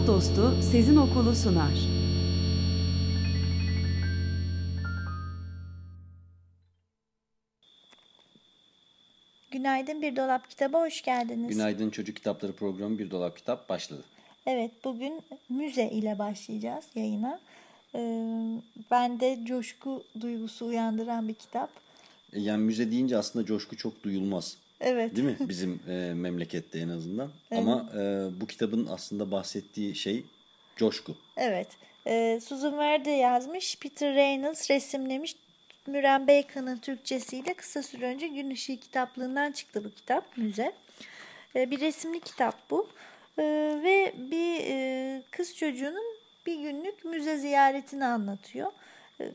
Kitap Dostu Sezin Okulu sunar. Günaydın Bir Dolap Kitaba hoş geldiniz. Günaydın Çocuk Kitapları programı Bir Dolap Kitap başladı. Evet bugün müze ile başlayacağız yayına. Ee, ben de coşku duygusu uyandıran bir kitap. E, Yani müze deyince aslında coşku çok duyulmaz. Evet. Değil mi? Bizim e, memlekette en azından. Ama e, bu kitabın aslında bahsettiği şey coşku. Evet. Ee, Susan Verde yazmış, Peter Reynolds resimlemiş. Müren Bacon'ın Türkçesiyle kısa süre önce Gün Işığı kitaplığından çıktı bu kitap, müze. Ee, bir resimli kitap bu. Ee, ve bir e, kız çocuğunun bir günlük müze ziyaretini anlatıyor. Ee,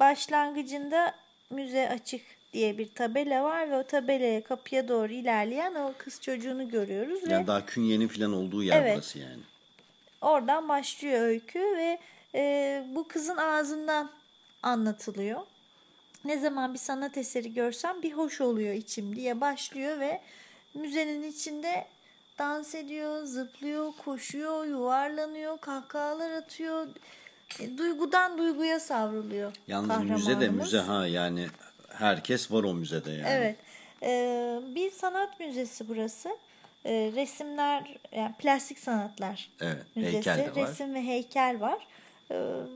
başlangıcında müze açık diye bir tabela var ve o tabelaya kapıya doğru ilerleyen o kız çocuğunu görüyoruz. ve Yani daha künyenin falan olduğu yer Evet. burası yani. Oradan başlıyor öykü ve e, bu kızın ağzından anlatılıyor. Ne zaman bir sanat eseri görsem bir hoş oluyor içim diye başlıyor ve müzenin içinde dans ediyor, zıplıyor, koşuyor, yuvarlanıyor, kahkahalar atıyor. E, duygudan duyguya savruluyor Yalnız müze de müze ha yani herkes var o müzede yani. Evet. Ee, bir sanat müzesi burası. Ee, resimler, yani plastik sanatlar Evet, müzesi. heykel. Resim ve heykel var. Ee,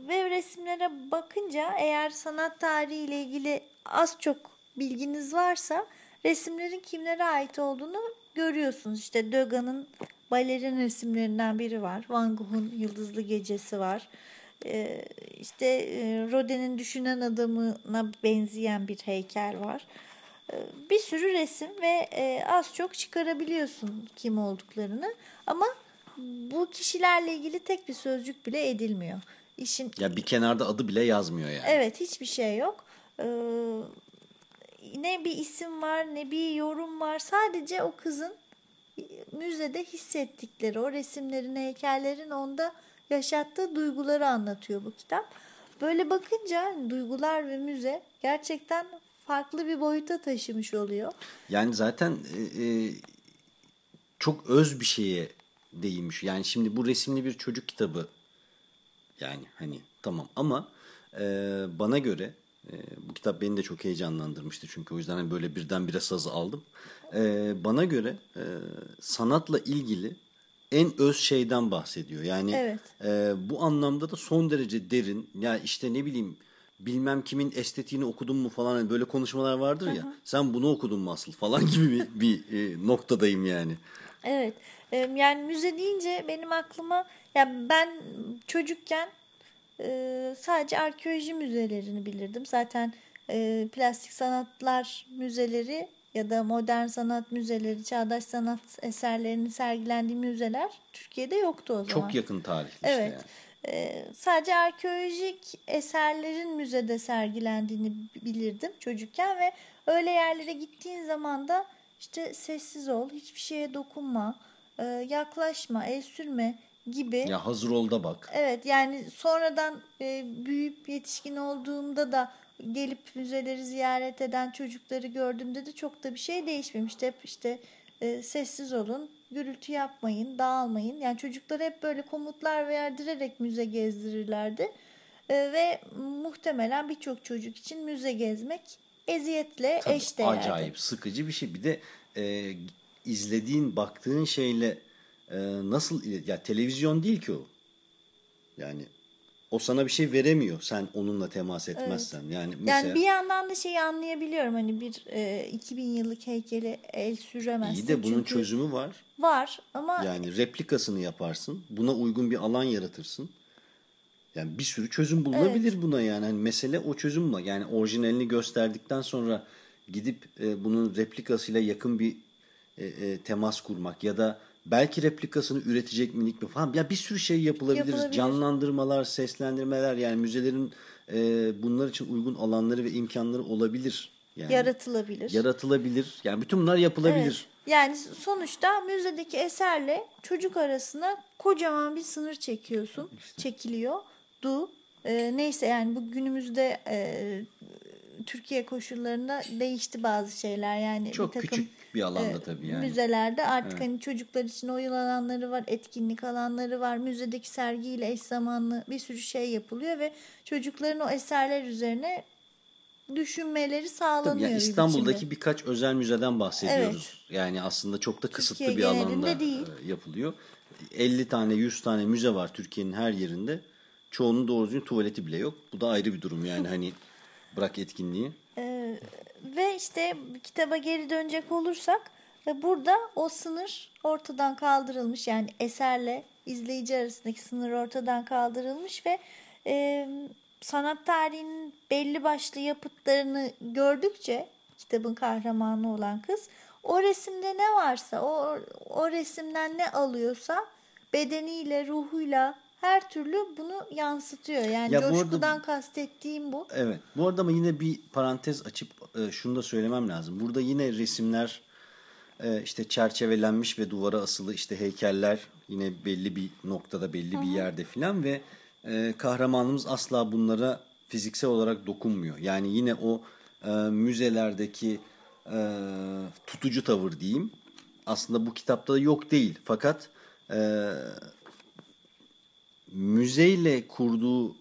ve resimlere bakınca eğer sanat tarihi ile ilgili az çok bilginiz varsa resimlerin kimlere ait olduğunu görüyorsunuz. İşte Degas'ın balerin resimlerinden biri var. Van Gogh'un Yıldızlı Gecesi var. Ee, işte e, Rodin'in Düşünen Adamı'na benzeyen bir heykel var. Ee, Bir sürü resim ve e, az çok çıkarabiliyorsun kim olduklarını. Ama bu kişilerle ilgili tek bir sözcük bile edilmiyor. İşin Ya bir kenarda adı bile yazmıyor yani. Evet hiçbir şey yok. Ee, ne bir isim var ne bir yorum var. Sadece o kızın müzede hissettikleri o resimlerin heykellerin onda yaşattığı duyguları anlatıyor bu kitap. Böyle bakınca duygular ve müze gerçekten farklı bir boyuta taşımış oluyor. Yani zaten e, e, çok öz bir şeye değinmiş. Yani şimdi bu resimli bir çocuk kitabı yani hani tamam ama e, bana göre e, bu kitap beni de çok heyecanlandırmıştı çünkü o yüzden hani böyle birdenbire sazı aldım. E, bana göre e, sanatla ilgili en öz şeyden bahsediyor. Yani Evet. e, bu anlamda da son derece derin. Ya işte ne bileyim bilmem kimin estetiğini okudun mu falan hani böyle konuşmalar vardır ya. Sen bunu okudun mu asıl falan gibi bir, bir e, noktadayım yani. Evet. e, Yani müze deyince benim aklıma ya ben çocukken e, sadece arkeoloji müzelerini bilirdim. Zaten e, plastik sanatlar müzeleri ya da modern sanat müzeleri, çağdaş sanat eserlerinin sergilendiği müzeler Türkiye'de yoktu o zaman. Çok yakın işte Evet. yani. Ee, sadece arkeolojik eserlerin müzede sergilendiğini bilirdim çocukken ve öyle yerlere gittiğin zaman da işte sessiz ol, hiçbir şeye dokunma, e, yaklaşma, el sürme gibi. Ya hazır ol da bak. Evet yani sonradan e, büyüyüp yetişkin olduğumda da gelip müzeleri ziyaret eden çocukları gördüğümde de çok da bir şey değişmemişti. Hep işte e, sessiz olun, gürültü yapmayın, dağılmayın. Yani çocuklara hep böyle komutlar verdirerek müze gezdirirlerdi. E, ve muhtemelen birçok çocuk için müze gezmek eziyetle Tabii, eşdeğerdi. acayip sıkıcı bir şey. Bir de e, izlediğin, baktığın şeyle e, nasıl ya televizyon değil ki o. Yani o sana bir şey veremiyor sen onunla temas etmezsen. Yani mesela Yani bir yandan da şeyi anlayabiliyorum hani bir e, 2000 yıllık heykeli el süremezsin. iyi de bunun çünkü çözümü var. var ama Yani replikasını yaparsın. Buna uygun bir alan yaratırsın. Yani bir sürü çözüm bulunabilir buna yani. Hani mesele o çözüm var. Yani orijinalini gösterdikten sonra gidip e, bunun replikasıyla yakın bir e, e, temas kurmak ya da belki replikasını üretecek minik mi falan. Ya bir sürü şey yapılabilir. Yapılabilir. Canlandırmalar, seslendirmeler yani müzelerin e, bunlar için uygun alanları ve imkanları olabilir. Yani Yaratılabilir. yaratılabilir. Yani bütün bunlar yapılabilir. Evet. Yani sonuçta müzedeki eserle çocuk arasına kocaman bir sınır çekiyorsun. Çekiliyor. Du. Ee, neyse yani bu günümüzde e, Türkiye koşullarında değişti bazı şeyler. Yani Çok bir takım, küçük bir alanda e, tabii yani. Müzelerde artık hani çocuklar için oyun alanları var, etkinlik alanları var. Müzedeki sergiyle eş zamanlı bir sürü şey yapılıyor ve çocukların o eserler üzerine düşünmeleri sağlanıyor. Tabii yani İstanbul'daki biçimde. birkaç özel müzeden bahsediyoruz. Yani aslında çok da kısıtlı Türkiye bir alanda genelinde değil. e, yapılıyor. 50 tane 100 tane müze var Türkiye'nin her yerinde. Çoğunun doğru düzgün tuvaleti bile yok. Bu da ayrı bir durum yani hani bırak etkinliği. Ee, ve işte kitaba geri dönecek olursak ve burada o sınır ortadan kaldırılmış. Yani eserle izleyici arasındaki sınır ortadan kaldırılmış ve e, sanat tarihinin belli başlı yapıtlarını gördükçe kitabın kahramanı olan kız o resimde ne varsa o, o resimden ne alıyorsa bedeniyle ruhuyla her türlü bunu yansıtıyor. Yani Ya bu arada- coşkudan kastettiğim bu. Evet. Bu arada ama yine bir parantez açıp e, şunu da söylemem lazım. Burada yine resimler e, işte çerçevelenmiş ve duvara asılı işte heykeller yine belli bir noktada belli bir yerde filan ve e, kahramanımız asla bunlara fiziksel olarak dokunmuyor. Yani yine o e, müzelerdeki e, tutucu tavır diyeyim aslında bu kitapta yok değil. Fakat e, müzeyle kurduğu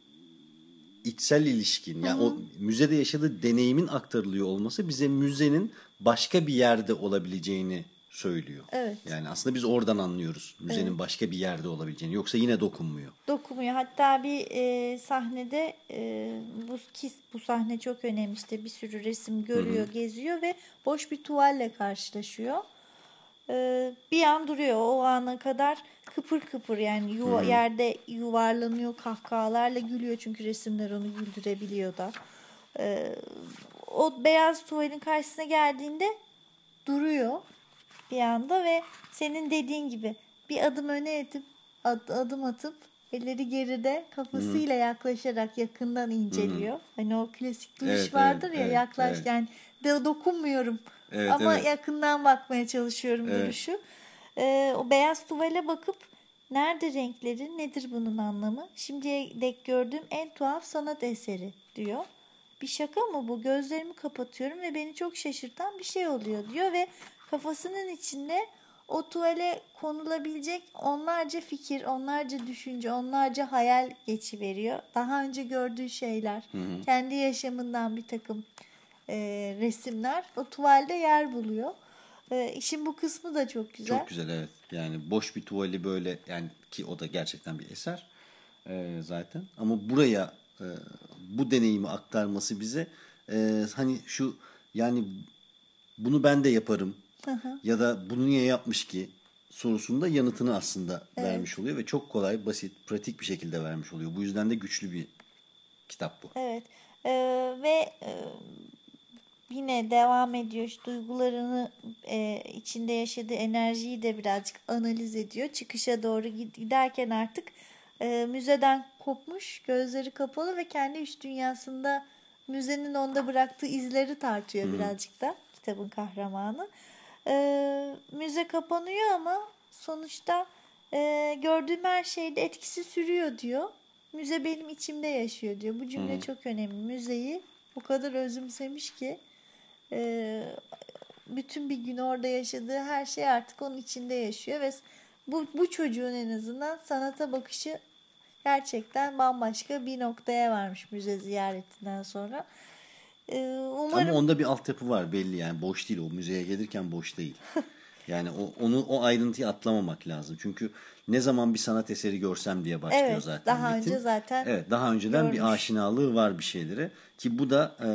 içsel ilişkin yani o müzede yaşadığı deneyimin aktarılıyor olması bize müzenin başka bir yerde olabileceğini söylüyor. Evet. Yani aslında biz oradan anlıyoruz müzenin başka bir yerde olabileceğini. Yoksa yine dokunmuyor. dokunmuyor. Hatta bir e, sahnede e, bu ki bu sahne çok önemli işte bir sürü resim görüyor, geziyor ve boş bir tuvalle karşılaşıyor. E, bir an duruyor o ana kadar kıpır kıpır yani yuva, yerde yuvarlanıyor kahkahalarla gülüyor çünkü resimler onu güldürebiliyor da. E, o beyaz tuvalin karşısına geldiğinde duruyor bir anda ve senin dediğin gibi bir adım öne atıp ad- adım atıp elleri geride kafasıyla yaklaşarak yakından inceliyor. Hani o klasik duruş Evet, vardır evet, ya evet, yaklaş evet. yani de dokunmuyorum Evet, ama evet. yakından bakmaya çalışıyorum Evet. duruşu. Ee, o beyaz tuvale bakıp nerede renkleri nedir bunun anlamı? Şimdiye dek gördüğüm en tuhaf sanat eseri diyor. Bir şaka mı bu? Gözlerimi kapatıyorum ve beni çok şaşırtan bir şey oluyor diyor ve kafasının içinde o tuvale konulabilecek onlarca fikir, onlarca düşünce, onlarca hayal geçiveriyor. Daha önce gördüğü şeyler, kendi yaşamından bir takım e, resimler o tuvalde yer buluyor. E, işin bu kısmı da çok güzel. Çok güzel evet. Yani boş bir tuvali böyle yani ki o da gerçekten bir eser e, zaten. Ama buraya e, bu deneyimi aktarması bize e, hani şu yani bunu ben de yaparım ya da bunu niye yapmış ki sorusunda yanıtını aslında vermiş oluyor ve çok kolay, basit, pratik bir şekilde vermiş oluyor. Bu yüzden de güçlü bir kitap bu. Evet. Ee, ve e, yine devam ediyor. İşte duygularını e, içinde yaşadığı enerjiyi de birazcık analiz ediyor. Çıkışa doğru gid- giderken artık e, müzeden kopmuş, gözleri kapalı ve kendi iç dünyasında müzenin onda bıraktığı izleri tartıyor birazcık da kitabın kahramanı. E, müze kapanıyor ama sonuçta e, gördüğüm her şeyde etkisi sürüyor diyor. Müze benim içimde yaşıyor diyor. Bu cümle çok önemli. Müzeyi o kadar özümsemiş ki e, bütün bir gün orada yaşadığı her şey artık onun içinde yaşıyor ve bu, bu çocuğun en azından sanata bakışı gerçekten bambaşka bir noktaya varmış müze ziyaretinden sonra. E, umarım Ama onda bir altyapı var belli yani boş değil o müzeye gelirken boş değil. Yani o onu o ayrıntıyı atlamamak lazım. Çünkü ne zaman bir sanat eseri görsem diye başlıyor Evet, zaten. daha metin. önce zaten Evet, daha önceden görmüş. bir aşinalığı var bir şeylere ki bu da e,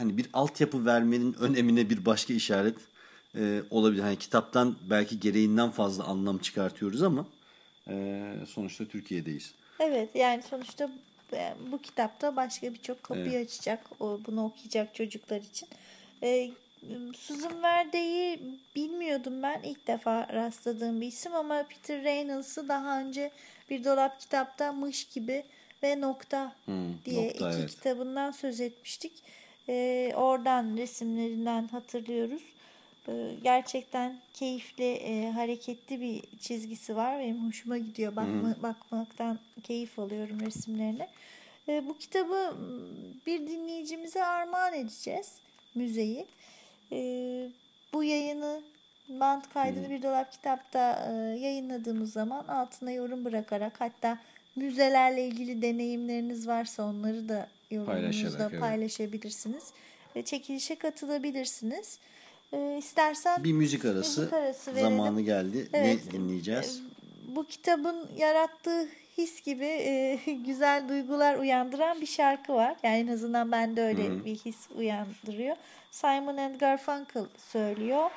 hani bir altyapı vermenin önemine bir başka işaret e, olabilir. Hani kitaptan belki gereğinden fazla anlam çıkartıyoruz ama e, sonuçta Türkiye'deyiz. Evet yani sonuçta e, bu kitapta başka birçok kapıyı açacak o bunu okuyacak çocuklar için. E, Susan Verde'yi bilmiyordum ben. ilk defa rastladığım bir isim ama Peter Reynolds'ı daha önce bir dolap kitapta Mış gibi ve Nokta Hmm, diye Nokta, iki evet. kitabından söz etmiştik. Ee, oradan resimlerinden hatırlıyoruz. Ee, gerçekten keyifli, e, hareketli bir çizgisi var. Benim hoşuma gidiyor. Bakma, bakmaktan keyif alıyorum resimlerine. Ee, bu kitabı m, bir dinleyicimize armağan edeceğiz. Müzeyi. Ee, bu yayını band kaydını bir dolap kitapta e, yayınladığımız zaman altına yorum bırakarak hatta müzelerle ilgili deneyimleriniz varsa onları da yorumunuzda evet. paylaşabilirsiniz. Ve çekilişe katılabilirsiniz. Ee, istersen Bir müzik arası, Müzik arası verelim. zamanı geldi. Evet. Ne dinleyeceğiz? bu kitabın yarattığı his gibi e, güzel duygular uyandıran bir şarkı var. Yani en azından bende öyle bir his uyandırıyor. Simon and Garfunkel söylüyor.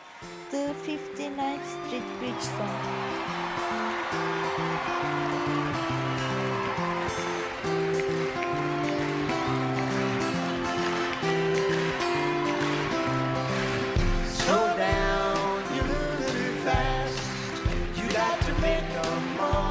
The 59th Street Bridge Song. make a move.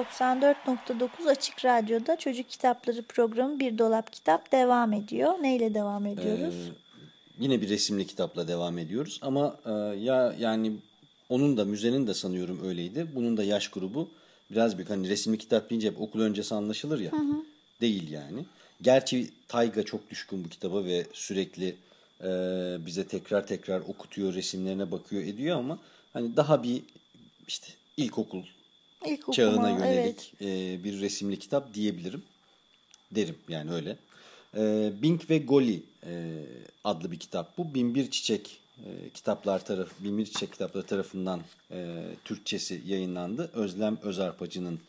94.9 Açık Radyo'da Çocuk Kitapları programı Bir Dolap Kitap devam ediyor. Neyle devam ediyoruz? Yine bir resimli kitapla devam ediyoruz ama e, ya yani onun da müzenin de sanıyorum öyleydi. Bunun da yaş grubu biraz bir hani resimli kitap deyince hep okul öncesi anlaşılır ya. Değil yani. Gerçi Tayga çok düşkün bu kitaba ve sürekli e, bize tekrar tekrar okutuyor, resimlerine bakıyor ediyor ama hani daha bir işte ilkokul İlk çağına okuma, evet. yönelik e, bir resimli kitap diyebilirim. Derim yani öyle. E, Bink ve Goli e, adlı bir kitap bu. Binbir Çiçek e, kitaplar tarafı, Binbir Çiçek kitapları tarafından e, Türkçesi yayınlandı. Özlem Özarpacı'nın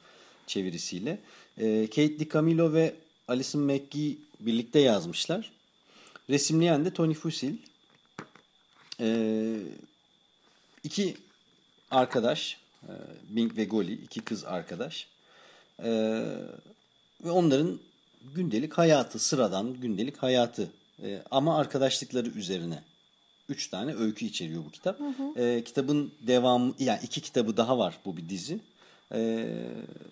çevirisiyle. E, Kate DiCamillo ve Alison McGee birlikte yazmışlar. Resimleyen de Tony Fusil. E, iki arkadaş, e, Bing ve Goli, iki kız arkadaş. E, ve onların gündelik hayatı, sıradan gündelik hayatı e, ama arkadaşlıkları üzerine. Üç tane öykü içeriyor bu kitap. E, kitabın devamı, yani iki kitabı daha var bu bir dizi. E,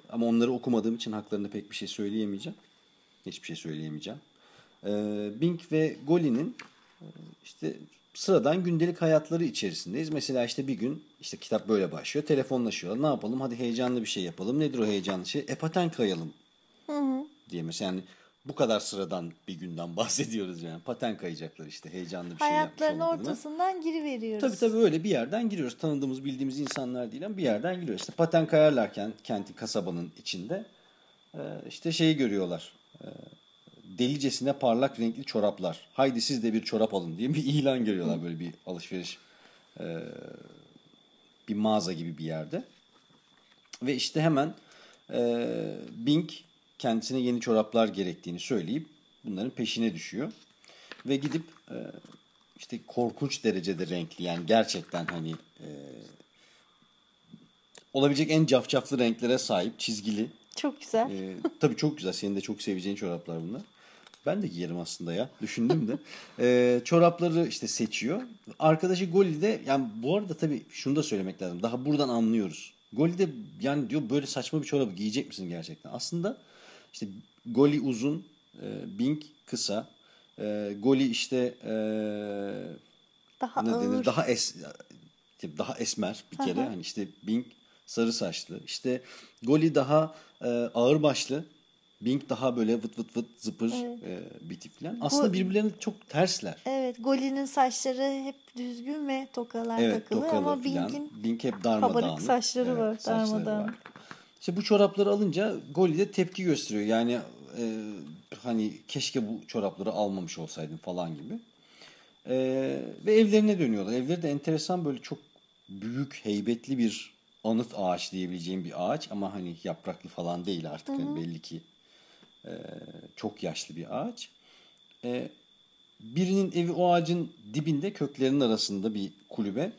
ama onları okumadığım için haklarında pek bir şey söyleyemeyeceğim. Hiçbir şey söyleyemeyeceğim. E, Bing ve Goli'nin e, işte sıradan gündelik hayatları içerisindeyiz. Mesela işte bir gün işte kitap böyle başlıyor. Telefonlaşıyorlar. Ne yapalım? Hadi heyecanlı bir şey yapalım. Nedir o heyecanlı şey? E paten kayalım diye mesela yani bu kadar sıradan bir günden bahsediyoruz yani. Paten kayacaklar işte heyecanlı bir şey yapmış Hayatların ortasından giriveriyoruz. Tabii tabii öyle bir yerden giriyoruz. Tanıdığımız bildiğimiz insanlar değil ama bir yerden giriyoruz. İşte paten kayarlarken kentin kasabanın içinde e, işte şeyi görüyorlar. Delicesine parlak renkli çoraplar. Haydi siz de bir çorap alın diye bir ilan görüyorlar böyle bir alışveriş e, bir mağaza gibi bir yerde. Ve işte hemen e, Bing kendisine yeni çoraplar gerektiğini söyleyip bunların peşine düşüyor. Ve gidip e, işte korkunç derecede renkli yani gerçekten hani e, olabilecek en cafcaflı renklere sahip çizgili. Çok güzel. E, tabii çok güzel. Senin de çok seveceğin çoraplar bunlar. Ben de giyerim aslında ya. Düşündüm de. E, çorapları işte seçiyor. Arkadaşı Goli de yani bu arada tabii şunu da söylemek lazım. Daha buradan anlıyoruz. Goli de yani diyor böyle saçma bir çorabı giyecek misin gerçekten? Aslında işte Goli uzun, e, Bing kısa. E, Goli işte e, Daha ne denir? Daha es daha esmer bir kere. Hani işte Bing sarı saçlı. İşte Goli daha e, ağır başlı. Bing daha böyle vıt vıt vıt zıpır e, bir tip falan. Aslında birbirlerine çok tersler. Evet, Goli'nin saçları hep düzgün ve tokalar Evet takılı tokalı ama. Bing'in Bing hep kabarık saçları var, saçları darmadağınık. var. İşte bu çorapları alınca Goli de tepki gösteriyor. Yani e, hani keşke bu çorapları almamış olsaydım falan gibi. E, ve evlerine dönüyorlar. Evleri de enteresan böyle çok büyük, heybetli bir anıt ağaç diyebileceğim bir ağaç. Ama hani yapraklı falan değil artık. Hani belli ki e, çok yaşlı bir ağaç. E, birinin evi o ağacın dibinde köklerinin arasında bir kulübe.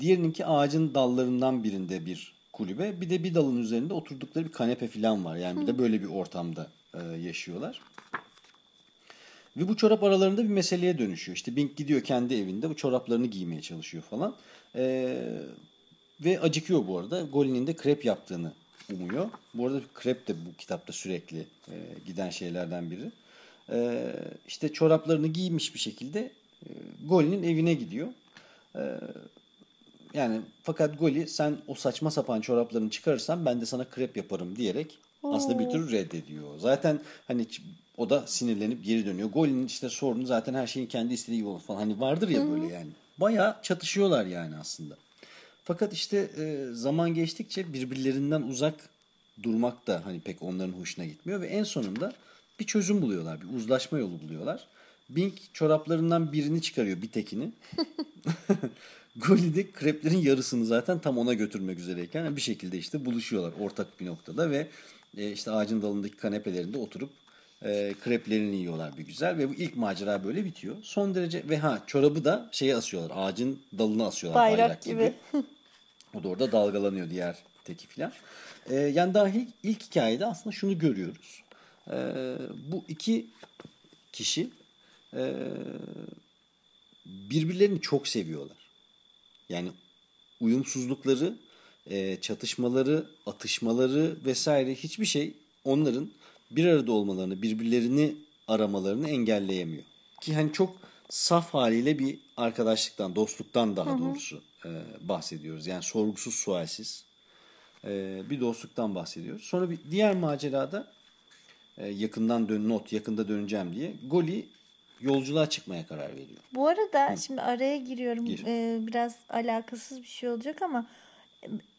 Diğerininki ağacın dallarından birinde bir kulübe. Bir de bir dalın üzerinde oturdukları bir kanepe falan var. Yani bir de böyle bir ortamda e, yaşıyorlar. Ve bu çorap aralarında bir meseleye dönüşüyor. İşte Bing gidiyor kendi evinde bu çoraplarını giymeye çalışıyor falan. E, ve acıkıyor bu arada. Golin'in de krep yaptığını umuyor. Bu arada krep de bu kitapta sürekli e, giden şeylerden biri. E, işte çoraplarını giymiş bir şekilde e, Golin'in evine gidiyor. E, yani fakat Goli sen o saçma sapan çoraplarını çıkarırsan ben de sana krep yaparım diyerek aslında bir tür reddediyor. Zaten hani o da sinirlenip geri dönüyor. Goli'nin işte sorunu zaten her şeyin kendi istediği gibi falan. Hani vardır ya böyle yani. Bayağı çatışıyorlar yani aslında. Fakat işte e, zaman geçtikçe birbirlerinden uzak durmak da hani pek onların hoşuna gitmiyor ve en sonunda bir çözüm buluyorlar, bir uzlaşma yolu buluyorlar. Bing çoraplarından birini çıkarıyor, bir tekini. Goli de kreplerin yarısını zaten tam ona götürmek üzereyken bir şekilde işte buluşuyorlar ortak bir noktada ve e, işte ağacın dalındaki kanepelerinde oturup e, kreplerini yiyorlar bir güzel ve bu ilk macera böyle bitiyor. Son derece ve ha çorabı da şeye asıyorlar, ağacın dalına asıyorlar Bayrak bayrak, gibi. gibi. O da orada dalgalanıyor diğer teki filan. Ee, yani daha ilk, ilk hikayede aslında şunu görüyoruz. Ee, bu iki kişi e, birbirlerini çok seviyorlar. Yani uyumsuzlukları, e, çatışmaları, atışmaları vesaire hiçbir şey onların bir arada olmalarını, birbirlerini aramalarını engelleyemiyor. Ki hani çok saf haliyle bir arkadaşlıktan, dostluktan daha doğrusu e, bahsediyoruz. Yani sorgusuz, sualsiz e, bir dostluktan bahsediyoruz. Sonra bir diğer macerada e, yakından dön not, yakında döneceğim diye Goli yolculuğa çıkmaya karar veriyor. Bu arada şimdi araya giriyorum. Gir. Ee, biraz alakasız bir şey olacak ama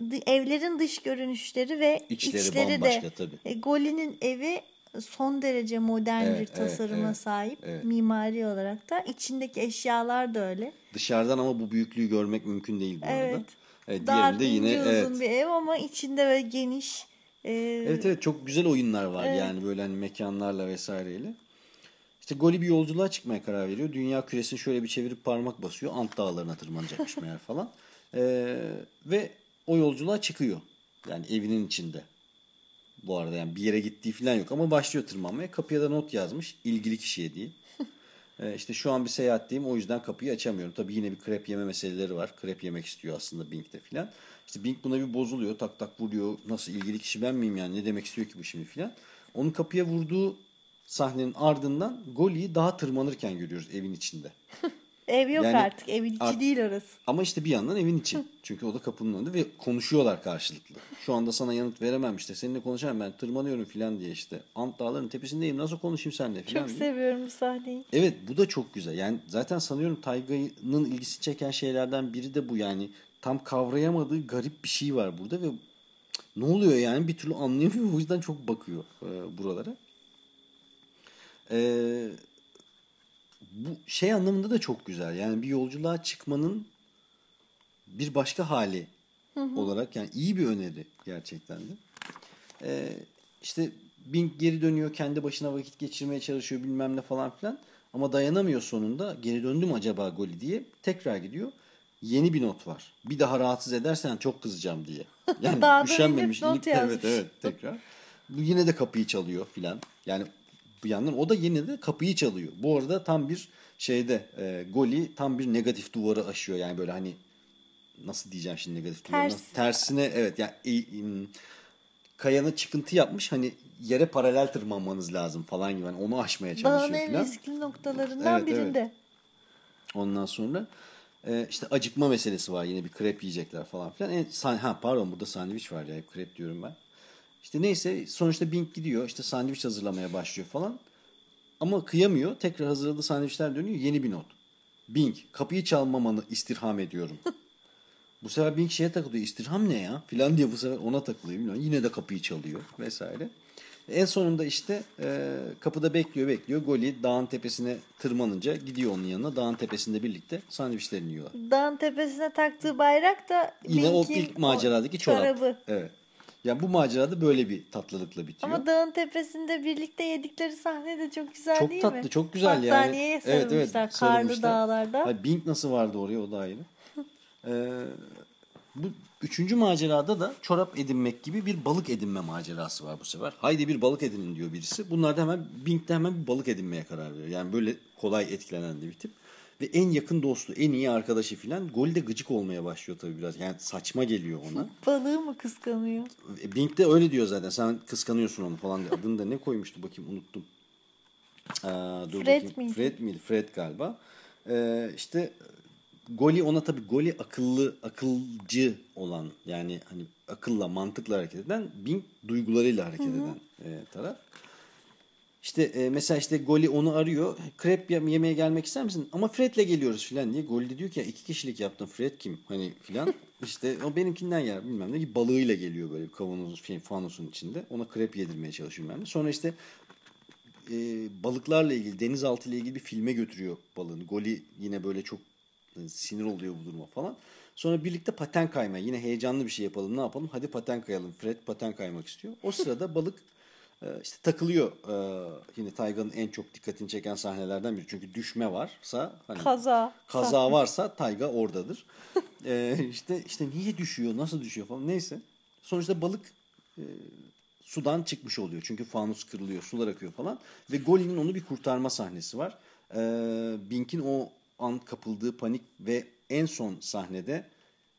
d- evlerin dış görünüşleri ve İçleri içleri, bambaşka de tabii. E, Goli'nin evi son derece modern Evet, bir evet, tasarıma evet, sahip evet. mimari olarak da içindeki eşyalar da öyle. Dışarıdan ama bu büyüklüğü görmek mümkün değil bu arada. Evet. Evet, Dar, diğerinde yine evet, uzun bir ev ama içinde böyle geniş Ee, Evet evet çok güzel oyunlar var Evet. yani böyle hani mekanlarla vesaireyle. İşte Goli bir yolculuğa çıkmaya karar veriyor. Dünya küresini şöyle bir çevirip parmak basıyor. Ant dağlarına tırmanacakmış meğer falan. Ee, ve o yolculuğa çıkıyor. Yani evinin içinde. Bu arada yani bir yere gittiği falan yok ama başlıyor tırmanmaya. Kapıya da not yazmış ilgili kişiye diye. Ee, işte şu an bir seyahatteyim o yüzden kapıyı açamıyorum. Tabii yine bir krep yeme meseleleri var. Krep yemek istiyor aslında Bing'de filan. İşte Bing buna bir bozuluyor. Tak tak vuruyor. Nasıl ilgili kişi ben miyim yani ne demek istiyor ki bu şimdi filan. Onun kapıya vurduğu sahnenin ardından Goli'yi daha tırmanırken görüyoruz evin içinde. ev yok yani artık. Evin içi art- değil orası. Ama işte bir yandan evin içi. Çünkü o da kapının önünde ve konuşuyorlar karşılıklı. Şu anda sana yanıt veremem işte. Seninle konuşamam ben tırmanıyorum filan diye işte. Ant dağların tepesindeyim nasıl konuşayım seninle filan Çok diye. seviyorum bu sahneyi. Evet bu da çok güzel. Yani zaten sanıyorum Tayga'nın ilgisi çeken şeylerden biri de bu yani. Tam kavrayamadığı garip bir şey var burada ve ne oluyor yani bir türlü anlayamıyor. O yüzden çok bakıyor e, buralara. E, bu şey anlamında da çok güzel. Yani bir yolculuğa çıkmanın bir başka hali olarak yani iyi bir öneri gerçekten de. Ee, işte Bing geri dönüyor kendi başına vakit geçirmeye çalışıyor bilmem ne falan filan. Ama dayanamıyor sonunda geri döndü mü acaba golü diye tekrar gidiyor. Yeni bir not var. Bir daha rahatsız edersen çok kızacağım diye. Yani üşenmemiş. evet evet tekrar. Bu yine de kapıyı çalıyor filan. Yani bir yandan o da yine de kapıyı çalıyor. Bu arada tam bir şeyde e, Goli tam bir negatif duvarı aşıyor. Yani böyle hani nasıl diyeceğim şimdi negatif duvarı? Ters. Tersine evet yani e, im, kayanın çıkıntı yapmış hani yere paralel tırmanmanız lazım falan gibi. Yani onu aşmaya Dağın çalışıyor en falan. riskli noktalarından Evet, evet. birinde. Ondan sonra e, işte acıkma meselesi var. Yine bir krep yiyecekler falan filan. En, san- ha pardon burada sandviç var ya. Hep krep diyorum ben. İşte neyse sonuçta Bing gidiyor. işte sandviç hazırlamaya başlıyor falan. Ama kıyamıyor. Tekrar hazırladığı sandviçler dönüyor. Yeni bir not. Bing kapıyı çalmamanı istirham ediyorum. bu sefer Bing şeye takılıyor. İstirham ne ya? Filan diye bu sefer ona takılıyor. Bilmiyorum. Yine de kapıyı çalıyor vesaire. En sonunda işte e, kapıda bekliyor bekliyor. Goli dağın tepesine tırmanınca gidiyor onun yanına. Dağın tepesinde birlikte sandviçlerini yiyorlar. Dağın tepesine taktığı bayrak da Yine o Link'in ilk maceradaki çorap. çorabı. Evet. Ya bu macerada böyle bir tatlılıkla bitiyor. Ama dağın tepesinde birlikte yedikleri sahne de çok güzel çok değil tatlı, mi? çok güzel yani. Battaniyeye sarılmışlar karlı sarılmışlar. dağlarda. Ha, Bing nasıl vardı oraya o da ayrı. Ee, bu üçüncü macerada da çorap edinmek gibi bir balık edinme macerası var bu sefer. Haydi bir balık edinin diyor birisi. Bunlar da hemen Bing de hemen bir balık edinmeye karar veriyor. Yani böyle kolay etkilenen de bir tip. Ve en yakın dostu, en iyi arkadaşı filan gol de gıcık olmaya başlıyor tabii biraz. Yani saçma geliyor ona. Balığı mı kıskanıyor? E, Bing de öyle diyor zaten. Sen kıskanıyorsun onu falan. Adını da ne koymuştu bakayım unuttum. Aa, dur Fred bakayım. miydi? Fred miydi? Fred galiba. Ee, işte Goli ona tabii Goli akıllı, akılcı olan yani hani akılla, mantıkla hareket eden Bing duygularıyla hareket eden e, taraf. İşte e, mesela işte Goli onu arıyor. Krep yem- yemeye gelmek ister misin? Ama Fred'le geliyoruz filan diye. Goli diyor ki ya iki kişilik yaptım. Fred kim? Hani filan. İşte o benimkinden yer bilmem ne. Balığıyla geliyor böyle bir kavanoz şey, içinde. Ona krep yedirmeye çalışıyor ben de. Sonra işte e, balıklarla ilgili, denizaltı ile ilgili bir filme götürüyor balığını. Goli yine böyle çok e, sinir oluyor bu duruma falan. Sonra birlikte paten kayma. Yine heyecanlı bir şey yapalım. Ne yapalım? Hadi paten kayalım. Fred paten kaymak istiyor. O sırada balık işte takılıyor. E, yine Tayga'nın en çok dikkatini çeken sahnelerden biri. Çünkü düşme varsa hani Kaza. kaza varsa Tayga oradadır. e, işte işte niye düşüyor? Nasıl düşüyor falan. Neyse. Sonuçta balık e, sudan çıkmış oluyor. Çünkü fanus kırılıyor, sular akıyor falan. Ve Golin'in onu bir kurtarma sahnesi var. Ee, Bink'in o an kapıldığı panik ve en son sahnede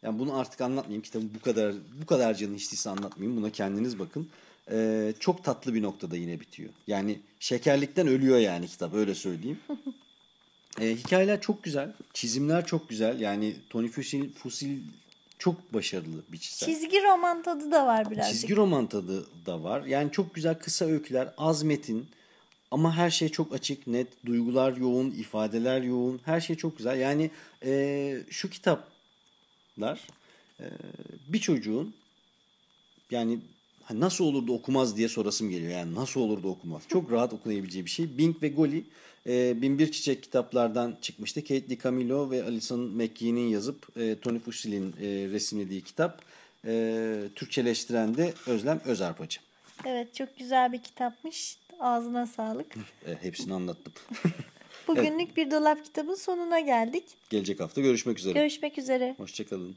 yani bunu artık anlatmayayım. Kitabı bu kadar bu kadar canı içtiyse anlatmayayım. Buna kendiniz bakın. Ee, çok tatlı bir noktada yine bitiyor. Yani şekerlikten ölüyor yani kitap öyle söyleyeyim. Ee, hikayeler çok güzel. Çizimler çok güzel. Yani Tony Fusil, Fusil çok başarılı bir çizer. Çizgi roman tadı da var birazcık. Çizgi roman tadı da var. Yani çok güzel kısa öyküler, az metin ama her şey çok açık, net, duygular yoğun, ifadeler yoğun, her şey çok güzel. Yani e, şu kitaplar e, bir çocuğun yani ha, nasıl olur da okumaz diye sorasım geliyor. Yani nasıl olur da okumaz. Çok rahat okunabileceği bir şey. Bing ve Goli e, Binbir Çiçek kitaplardan çıkmıştı. Kate DiCamillo ve Alison McKee'nin yazıp e, Tony Fusil'in e, resimlediği kitap. E, Türkçeleştiren de Özlem Özarpacı. Evet çok güzel bir kitapmış. Ağzına sağlık. E, hepsini anlattım. Bugünlük bir dolap kitabın sonuna geldik. Gelecek hafta görüşmek üzere. Görüşmek üzere. Hoşçakalın.